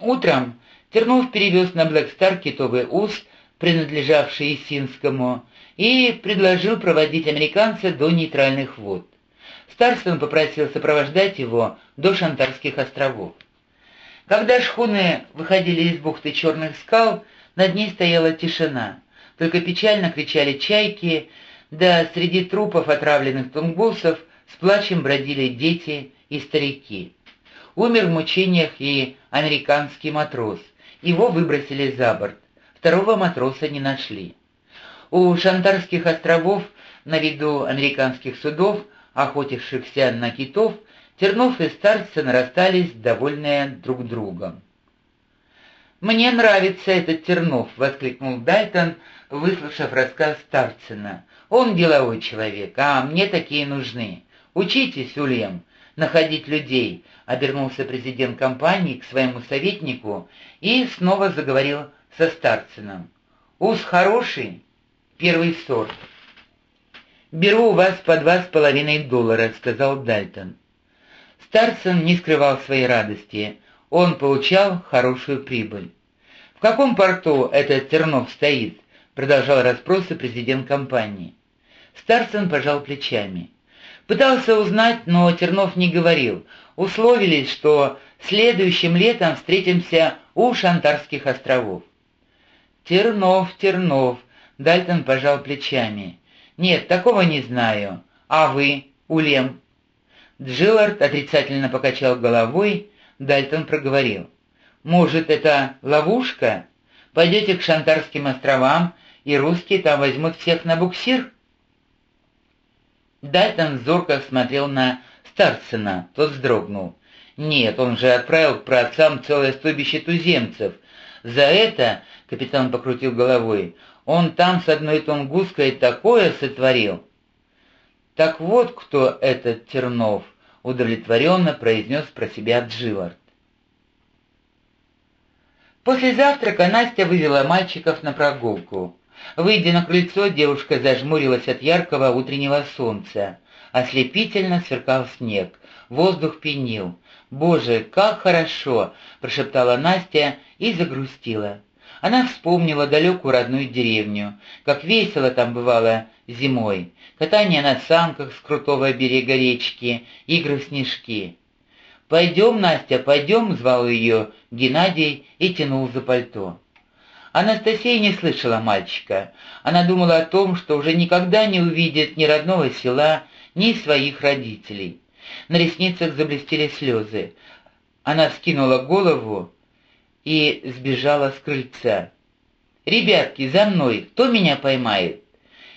Утром Тернов перевез на Блэкстар китовый уст, принадлежавший Исинскому, и предложил проводить американца до нейтральных вод. Старстон попросил сопровождать его до Шантарских островов. Когда шхуны выходили из бухты Черных скал, над ней стояла тишина. Только печально кричали чайки, да среди трупов отравленных тунгусов с плачем бродили дети и старики. Умер в мучениях и американский матрос. Его выбросили за борт. Второго матроса не нашли. У Шантарских островов на виду американских судов, охотившихся на китов, Тернов и Старцин расстались, довольные друг другом. «Мне нравится этот Тернов», — воскликнул Дальтон, выслушав рассказ Старцина. «Он деловой человек, а мне такие нужны. Учитесь, Ульям, находить людей», — обернулся президент компании к своему советнику и снова заговорил со Старцином. «Ус хороший, первый сорт». «Беру у вас по два с половиной доллара», — сказал Дальтон. Старцин не скрывал своей радости. Он получал хорошую прибыль. «В каком порту этот Тернов стоит?» — продолжал расспросы президент компании. Старцин пожал плечами. Пытался узнать, но Тернов не говорил. Условились, что следующим летом встретимся у Шантарских островов. «Тернов, Тернов», — Дальтон пожал плечами. «Нет, такого не знаю. А вы, Улем?» Джиллард отрицательно покачал головой, Дальтон проговорил. «Может, это ловушка? Пойдете к Шантарским островам, и русские там возьмут всех на буксир?» Дальтон зорко смотрел на Старцена, тот вздрогнул. «Нет, он же отправил к праотцам целое стойбище туземцев. За это, — капитан покрутил головой, — он там с одной тунгуской такое сотворил, «Так вот кто этот Тернов», — удовлетворенно произнес про себя Джилард. После завтрака Настя вывела мальчиков на прогулку. Выйдя на крыльцо, девушка зажмурилась от яркого утреннего солнца. Ослепительно сверкал снег, воздух пенил. «Боже, как хорошо!» — прошептала Настя и загрустила. Она вспомнила далекую родную деревню, как весело там бывало зимой, катание на санках с крутого берега речки, игры в снежки. «Пойдем, Настя, пойдем!» — звал ее Геннадий и тянул за пальто. Анастасия не слышала мальчика. Она думала о том, что уже никогда не увидит ни родного села, ни своих родителей. На ресницах заблестели слезы. Она вскинула голову и сбежала с крыльца. «Ребятки, за мной! Кто меня поймает?»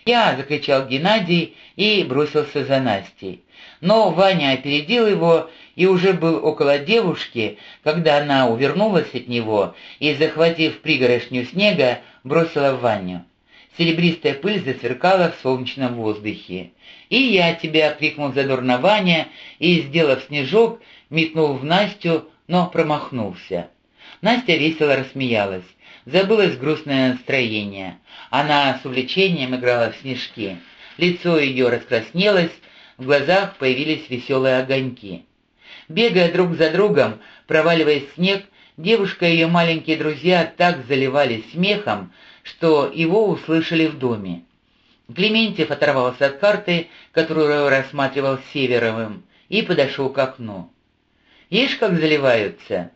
«Я!» — закричал Геннадий и бросился за Настей. Но Ваня опередил его и уже был около девушки, когда она увернулась от него и, захватив пригорошню снега, бросила в Ваню. Серебристая пыль засверкала в солнечном воздухе. «И я тебя!» — крикнул задорно Ваня и, сделав снежок, метнул в Настю, но промахнулся. Настя весело рассмеялась. Забылось грустное настроение. Она с увлечением играла в снежки. Лицо ее раскраснелось, в глазах появились веселые огоньки. Бегая друг за другом, проваливаясь в снег, девушка и ее маленькие друзья так заливались смехом, что его услышали в доме. Клементьев оторвался от карты, которую рассматривал Северовым, и подошел к окну. «Ишь, как заливаются!»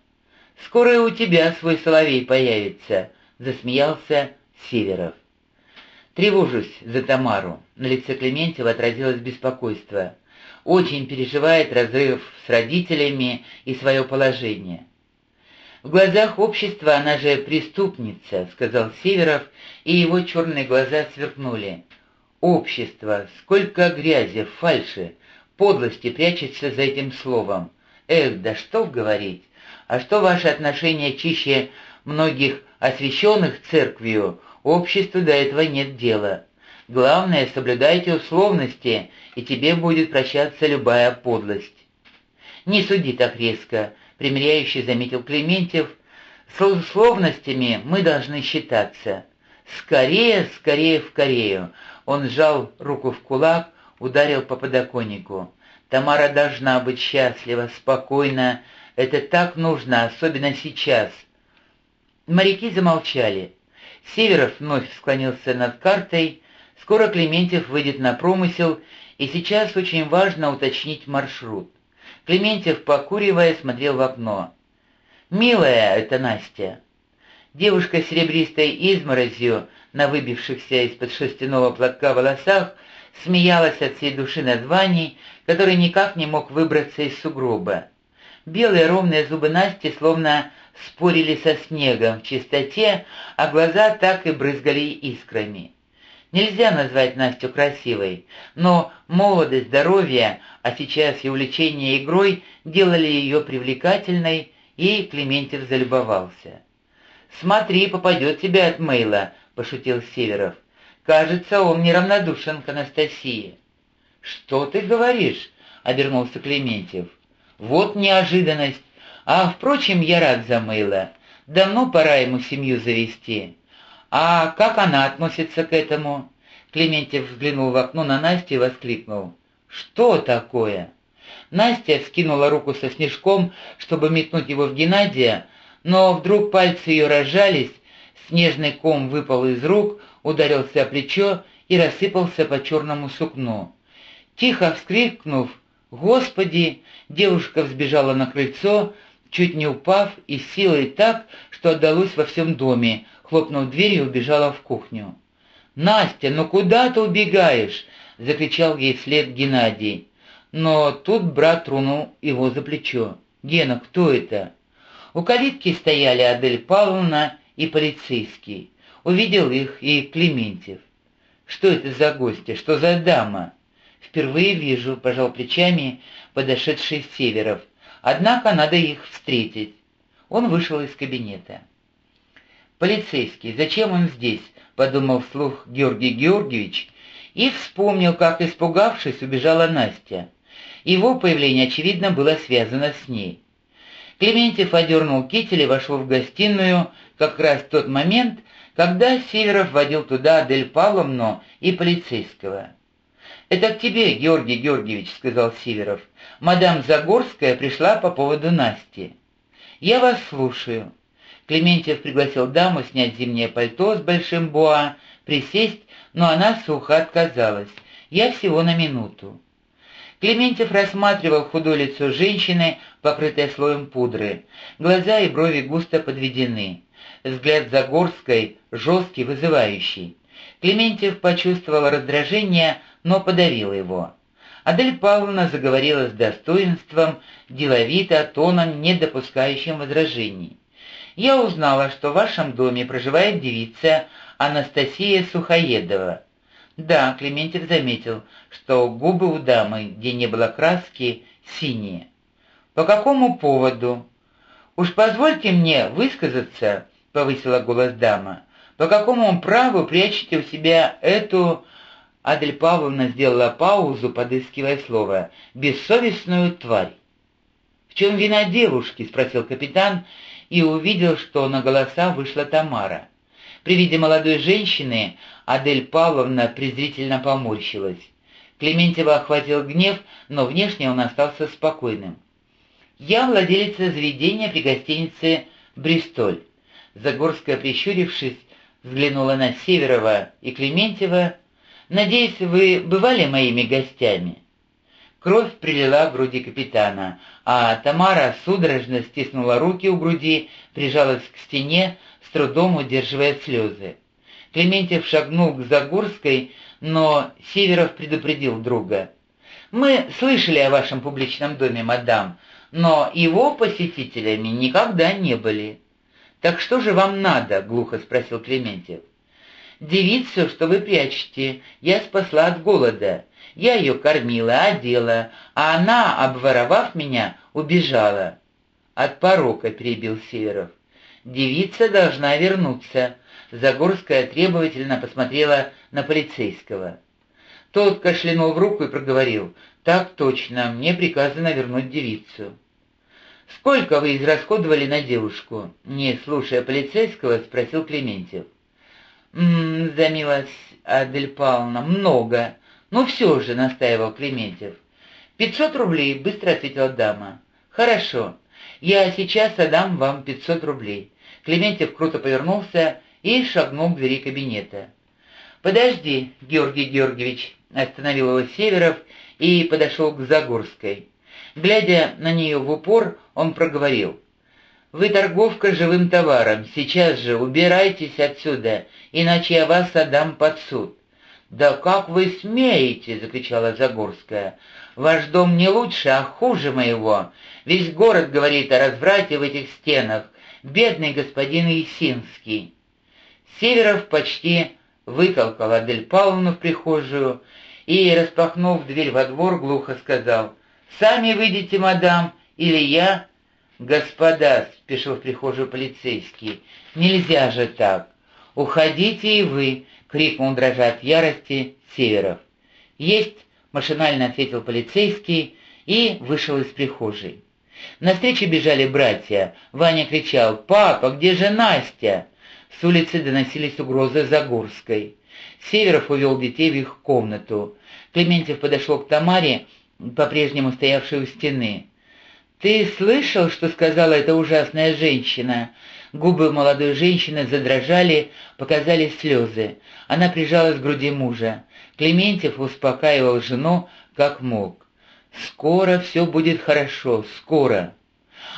Скоро у тебя свой соловей появится», — засмеялся Северов. «Тревожусь за Тамару», — на лице Клементьева отразилось беспокойство. «Очень переживает разрыв с родителями и свое положение». «В глазах общества она же преступница», — сказал Северов, и его черные глаза сверкнули. «Общество! Сколько грязи, фальши, подлости прячется за этим словом. Эх, да что говорить! А что ваши отношения чище многих освященных церковью, обществу до этого нет дела. Главное, соблюдайте условности, и тебе будет прощаться любая подлость. Не суди так резко, примиряющий заметил Клементьев, с условностями мы должны считаться. Скорее, скорее в Корею. Он сжал руку в кулак, ударил по подоконнику. Тамара должна быть счастлива, спокойна, Это так нужно, особенно сейчас». Моряки замолчали. Северов вновь склонился над картой. Скоро Клементьев выйдет на промысел, и сейчас очень важно уточнить маршрут. Клементьев, покуривая, смотрел в окно. «Милая это Настя!» Девушка с серебристой изморозью на выбившихся из-под шерстяного платка волосах смеялась от всей души над Ваней, который никак не мог выбраться из сугроба. Белые ровные зубы Насти словно спорили со снегом в чистоте, а глаза так и брызгали искрами. Нельзя назвать Настю красивой, но молодость, здоровье, а сейчас и увлечение игрой делали ее привлекательной, и Клементьев залюбовался. «Смотри, попадет тебе от Мейла», — пошутил Северов. «Кажется, он неравнодушен к Анастасии». «Что ты говоришь?» — обернулся Клементьев. «Вот неожиданность. А, впрочем, я рад за Мейла. Давно пора ему семью завести. А как она относится к этому?» Клементьев взглянул в окно на Настю и воскликнул. «Что такое?» Настя скинула руку со снежком, чтобы метнуть его в Геннадия, но вдруг пальцы ее разжались, снежный ком выпал из рук, ударился о плечо и рассыпался по черному сукну. Тихо вскрикнув «Господи!», девушка взбежала на крыльцо, чуть не упав и силой так, что отдалось во всем доме, хлопнув дверью и убежала в кухню. «Настя, ну куда ты убегаешь?» — закричал ей вслед Геннадий. Но тут брат тронул его за плечо. «Гена, кто это?» У калитки стояли Адель Павловна и полицейский. Увидел их и Клементьев. «Что это за гости? Что за дама?» «Впервые вижу», — пожал плечами подошедший Северов. «Однако надо их встретить». Он вышел из кабинета. «Полицейский, зачем он здесь?» — подумал вслух Георгий Георгиевич и вспомнил, как, испугавшись, убежала Настя. Его появление, очевидно, было связано с ней. Клементьев одернул китель и вошел в гостиную как раз в тот момент, когда Северов водил туда Адель Павловну и полицейского. «Это к тебе, Георгий Георгиевич», — сказал Северов. «Мадам Загорская пришла по поводу Насти». «Я вас слушаю». Клементьев пригласил даму снять зимнее пальто с большим боа, присесть, но она сухо отказалась. «Я всего на минуту». Клементьев рассматривал худое лицо женщины, покрытое слоем пудры. Глаза и брови густо подведены. Взгляд Загорской жесткий, вызывающий. Клементьев почувствовал раздражение, но подавил его. Адель Павловна заговорила с достоинством, деловито, тоном, не допускающим возражений. «Я узнала, что в вашем доме проживает девица Анастасия Сухоедова. Да, Клементьев заметил, что губы у дамы, где не было краски, синие. «По какому поводу?» «Уж позвольте мне высказаться», — повысила голос дама. «По какому праву прячете у себя эту...» Адель Павловна сделала паузу, подыскивая слово. «Бессовестную тварь». «В чем вина девушки?» — спросил капитан и увидел, что на голоса вышла Тамара. При виде молодой женщины Адель Павловна презрительно поморщилась. Клементьева охватил гнев, но внешне он остался спокойным. «Я владелица заведения при гостинице «Бристоль». Загорская, прищурившись, взглянула на Северова и Клементьева. «Надеюсь, вы бывали моими гостями?» Кровь прилила к груди капитана, а Тамара судорожно стиснула руки у груди, прижалась к стене, с трудом удерживая слезы. Клементьев шагнул к Загорской, но Северов предупредил друга. «Мы слышали о вашем публичном доме, мадам, но его посетителями никогда не были». «Так что же вам надо?» — глухо спросил Клементьев. «Девицу, что вы прячете, я спасла от голода. Я ее кормила, одела, а она, обворовав меня, убежала». «От порока», — перебил Северов. «Девица должна вернуться». Загорская требовательно посмотрела на полицейского. Тот кашлянул в руку и проговорил. «Так точно, мне приказано вернуть девицу». «Сколько вы израсходовали на девушку?» Не слушая полицейского, спросил Клементьев. «М-м, замилась Адель Павловна, много. Ну все же», — настаивал Клементьев. «Пятьсот рублей», — быстро ответила дама. «Хорошо. Я сейчас отдам вам 500 рублей». Клементьев круто повернулся и шагнул к двери кабинета. «Подожди, Георгий Георгиевич», — остановил его Северов и подошел к Загорской. Глядя на нее в упор, он проговорил. «Вы торговка живым товаром, сейчас же убирайтесь отсюда, иначе я вас отдам под суд». «Да как вы смеете!» — закричала Загорская. «Ваш дом не лучше, а хуже моего. Весь город говорит о разврате в этих стенах. Бедный господин Есинский». Северов почти вытолкал Адель Павловну в прихожую и, распахнув дверь во двор, глухо сказал, «Сами выйдите, мадам, или я...» «Господа», — спешил в прихожую полицейский, — «нельзя же так. Уходите и вы», — крикнул дрожа от ярости Северов. «Есть», — машинально ответил полицейский и вышел из прихожей. На встречу бежали братья. Ваня кричал «Папа, где же Настя?» С улицы доносились угрозы Загорской. Северов увел детей в их комнату. Клементьев подошел к Тамаре, по-прежнему стоявшей у стены. «Ты слышал, что сказала эта ужасная женщина?» Губы молодой женщины задрожали, показались слезы. Она прижалась к груди мужа. Клементьев успокаивал жену, как мог. «Скоро все будет хорошо, скоро».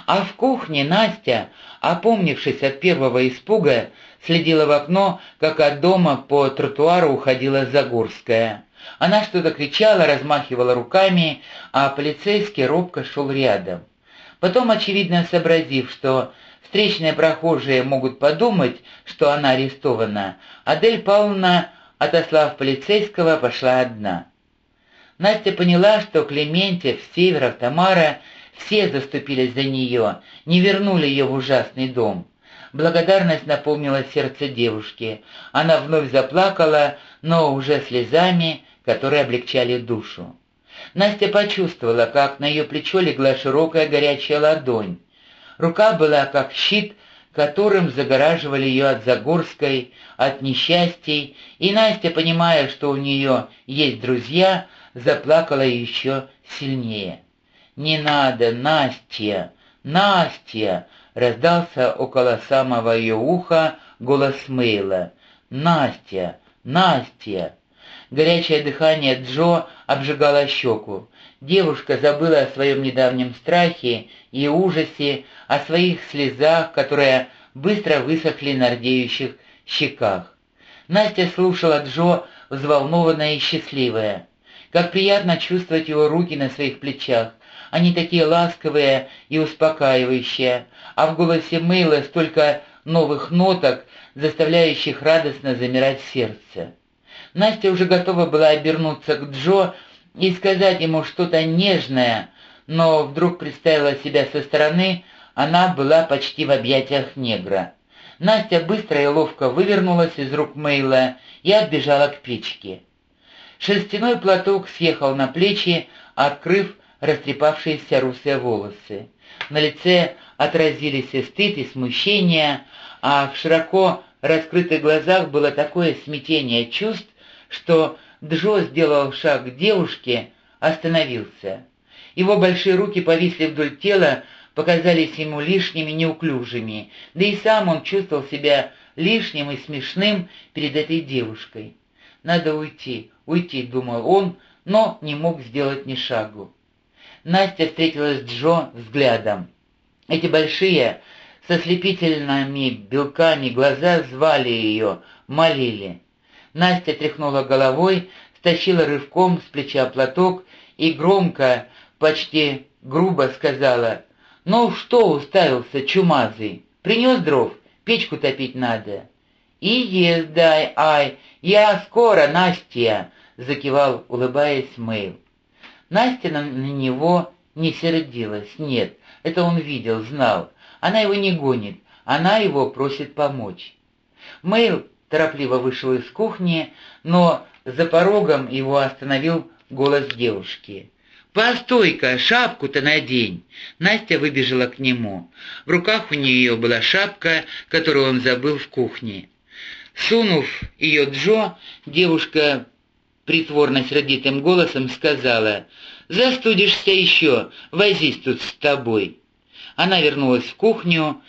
А в кухне Настя, опомнившись от первого испуга, следила в окно, как от дома по тротуару уходила Загорская. Она что-то кричала, размахивала руками, а полицейский робко шел рядом. Потом, очевидно сообразив, что встречные прохожие могут подумать, что она арестована, Адель Павловна, отослав полицейского, пошла одна. Настя поняла, что Клементьев, Северов, Тамара все заступились за нее, не вернули ее в ужасный дом. Благодарность наполнила сердце девушки. Она вновь заплакала, но уже слезами, которые облегчали душу. Настя почувствовала, как на ее плечо легла широкая горячая ладонь. Рука была как щит, которым загораживали ее от Загорской, от несчастий, и Настя, понимая, что у нее есть друзья, заплакала еще сильнее. «Не надо, Настя! Настя!» — раздался около самого ее уха голос Мейла. «Настя! Настя!» Горячее дыхание Джо обжигало щеку. Девушка забыла о своем недавнем страхе и ужасе, о своих слезах, которые быстро высохли на рдеющих щеках. Настя слушала Джо, взволнованная и счастливая. Как приятно чувствовать его руки на своих плечах, они такие ласковые и успокаивающие, а в голосе Мейла столько новых ноток, заставляющих радостно замирать сердце. Настя уже готова была обернуться к Джо и сказать ему что-то нежное, но вдруг представила себя со стороны, она была почти в объятиях негра. Настя быстро и ловко вывернулась из рук Мейла и отбежала к печке. Шерстяной платок съехал на плечи, открыв растрепавшиеся русые волосы. На лице отразились и стыд, и смущение, а в широко раскрытых глазах было такое смятение чувств, что Джо сделал шаг к девушке, остановился. Его большие руки повисли вдоль тела, показались ему лишними, неуклюжими, да и сам он чувствовал себя лишним и смешным перед этой девушкой. «Надо уйти, уйти», — думал он, но не мог сделать ни шагу. Настя встретилась с Джо взглядом. Эти большие, со слепительными белками глаза звали ее, молили. Настя тряхнула головой, стащила рывком с плеча платок и громко, почти грубо сказала, «Ну что уставился, чумазый? Принес дров? Печку топить надо». «И ест ай, я скоро, Настя!» — закивал, улыбаясь Мэйл. Настя на, на него не сердилась, нет, это он видел, знал. Она его не гонит, она его просит помочь. Мэйл торопливо вышел из кухни, но за порогом его остановил голос девушки. «Постой-ка, шапку-то надень!» Настя выбежала к нему. В руках у нее была шапка, которую он забыл в кухне. Сунув ее Джо, девушка притворно сердитым голосом сказала, «Застудишься еще, возись тут с тобой». Она вернулась в кухню